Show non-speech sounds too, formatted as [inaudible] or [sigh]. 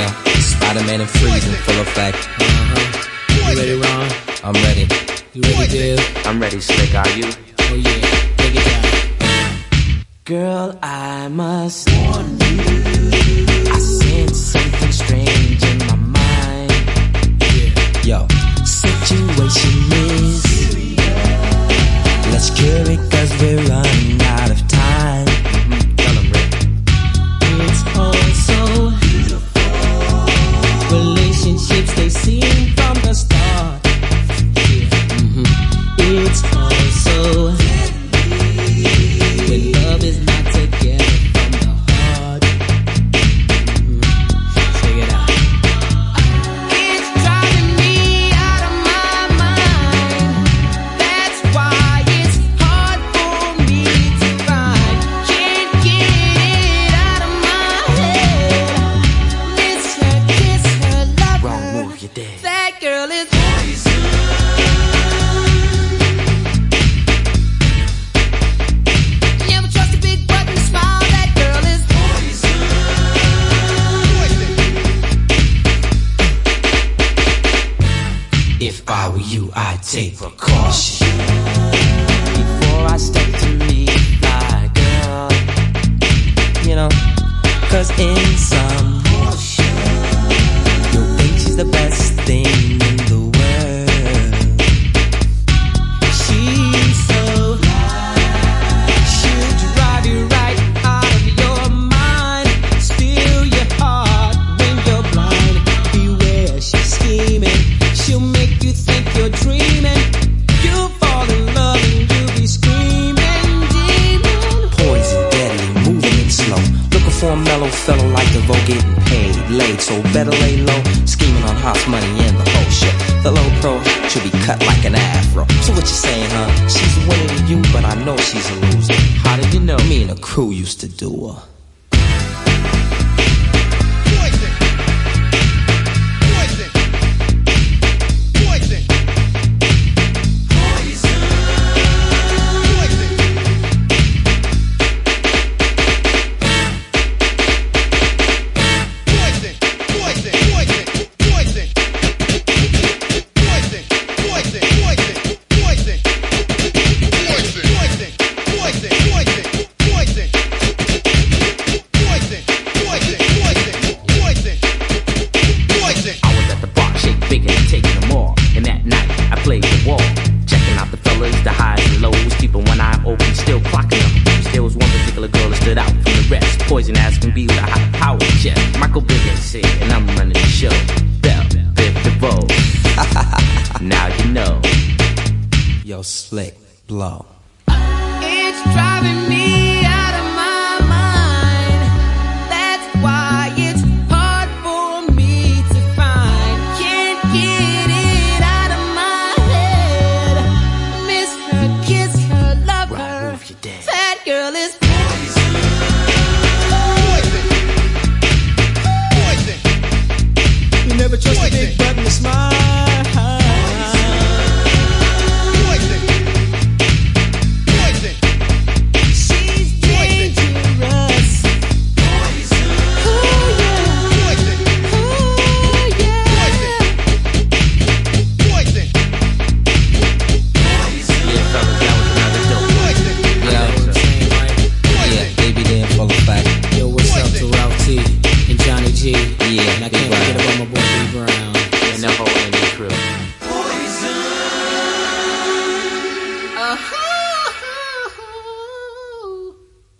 Spider Man and freezing full effect. Uh huh. You ready, Ron? I'm ready. You ready, Div? I'm ready, Slick. Are you? Oh yeah. Take it down. Girl, I must warn you. I sense something strange in my mind. Yeah. Yo, Situation is let's cure it cause we're Relationships they seem I you, I'd take precaution. Before I step to meet my girl, You know, cause in some, For a mellow fella like DeVoe getting paid, late. so better lay low. Scheming on house money and the whole shit. The low pro should be cut like an afro. So what you saying, huh? She's to you, but I know she's a loser. how did you know? Me and the crew used to do her. I was at the bar, shake big and taking them all. And that night, I played the wall. Checking out the fellas, the highs and lows. Keeping one eye open, still clocking them. There was one particular girl that stood out from the rest. Poison as can be with a high power chest. Michael Bivins said, and I'm running the show. Bell, Biv DeVoe. [laughs] now you know. Yo, slick, blow. It's driving girl is